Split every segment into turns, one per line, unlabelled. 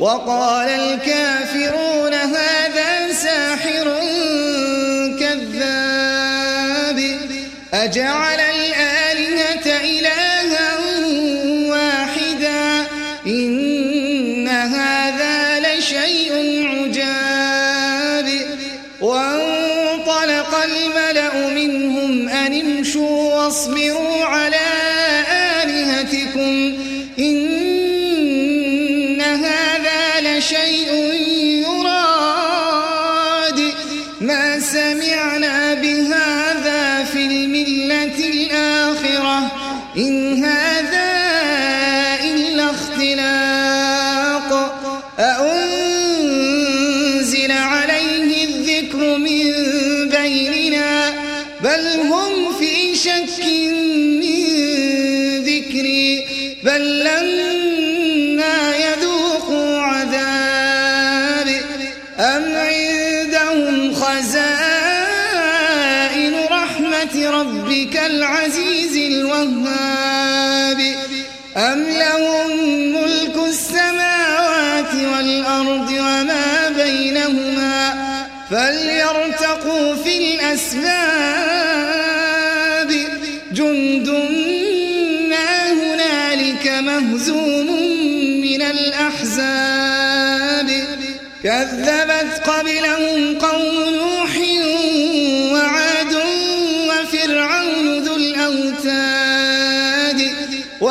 وقال الكافرون هذا ساحر كذاب. أجعل ما سمعنا بهذا ربك العزيز الوهاب. أم لهم ملك السماوات والأرض وما بينهما فليرتقوا في الأسباب. جند ما هنالك مهزوم من الأحزاب. كذبت قبلهم قوم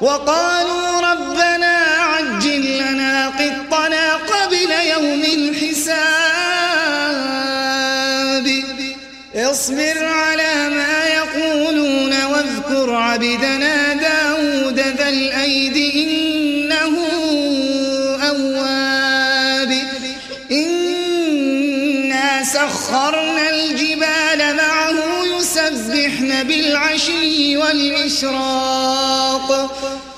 وقالوا ربنا عجل لنا قطنا قبل يوم الحساب. اصبر على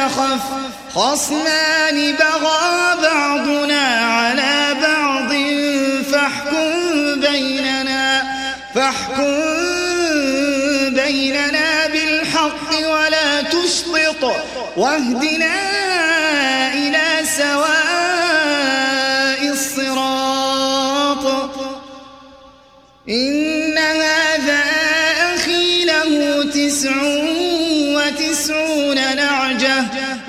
تخف خصمان بغى بعضنا على بعض فاحكم بيننا فاحكم بيننا بالحق ولا تشطط واهدنا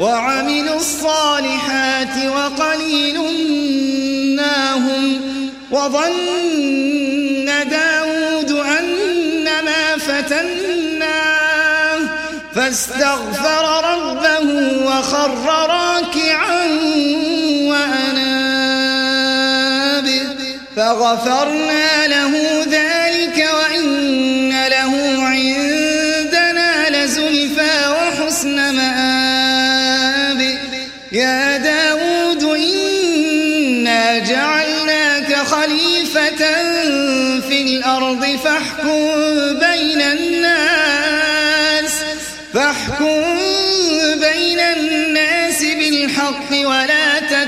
وعملوا الصالحات وقليل ما هم وظن داود أنما فتناه فاستغفر ربه وخر راكعا وأناب فغفرنا له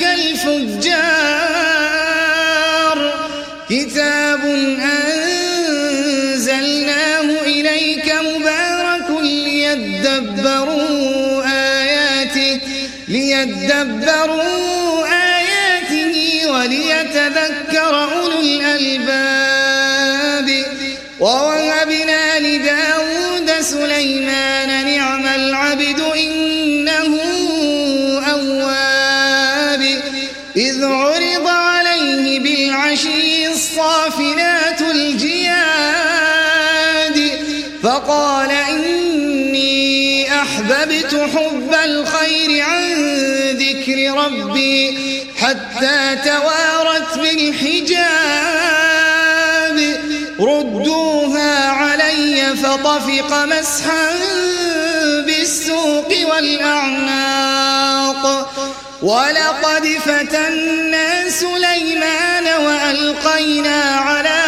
كالفجار كتاب أنزلناه إليك مبارك ليدبروا آياته ليدبروا آياته وليتذكر أولو الألباب. فقال إني أحببت حب الخير عن ذكر ربي حتى توارت بالحجاب. ردوها علي فطفق مسحا بالسوق والأعناق. ولقد فتنا سليمان وألقينا على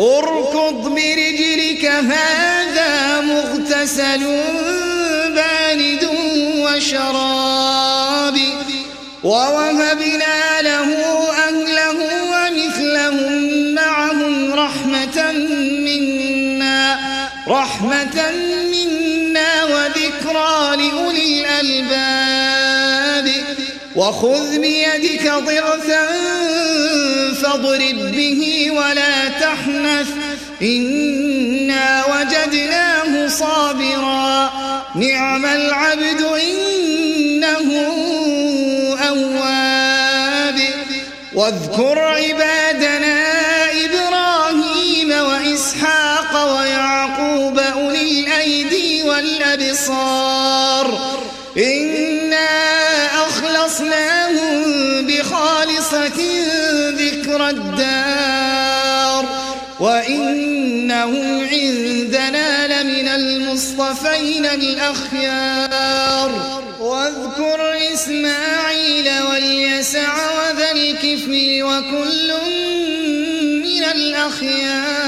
اركض برجلك هذا مغتسل بارد وشراب. ووهبنا له أهله ومثلهم معهم رحمة منا رحمة منا وذكرى لأولي الألباب. وخذ بيدك ضغثا فاضرب به ولا تحنث. إنا وجدناه صابرا. نعم العبد إنه أواب. واذكر عبادنا ذكر الدار وإنه عندنا لمن المصطفين الأخيار. واذكر إسماعيل واليسع وذا الكفل وكل من الأخيار.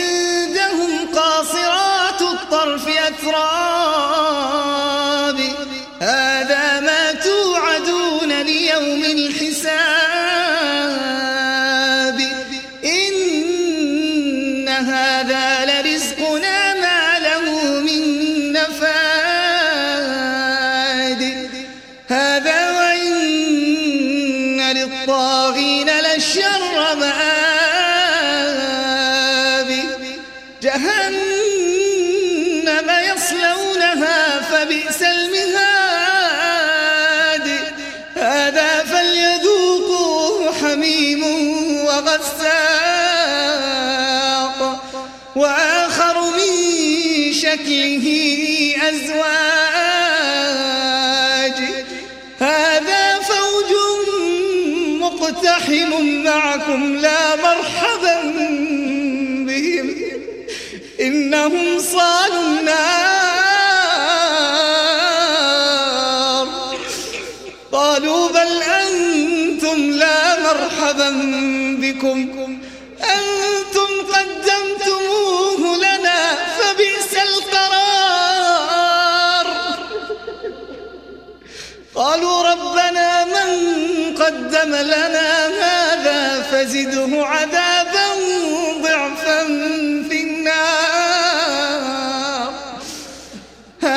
جهنم يصلونها فبئس المهاد. هذا فليذوقوه حميم وغساق. وآخر من شكله إنهم صالوا النار.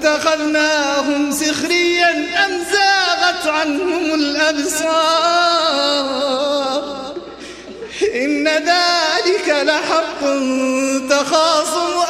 اتخذناهم سخريا أم زاغت عنهم الأبصار؟ إن ذلك لحق تخاصم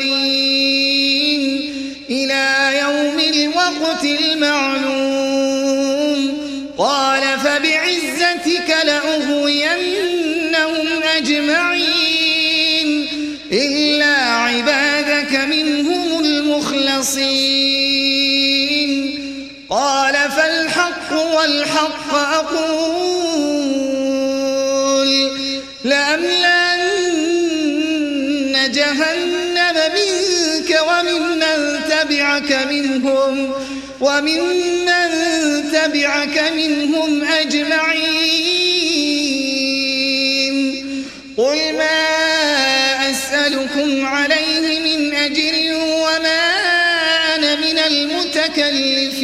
المنظرين إلى يوم الوقت المعلوم. قال فبعزتك لأغوينهم أجمعين إلا عبادك منهم المخلصين. منهم وممن تبعك منهم أجمعين. قل ما أسألكم عليه من أجر وما أنا من المتكلفين.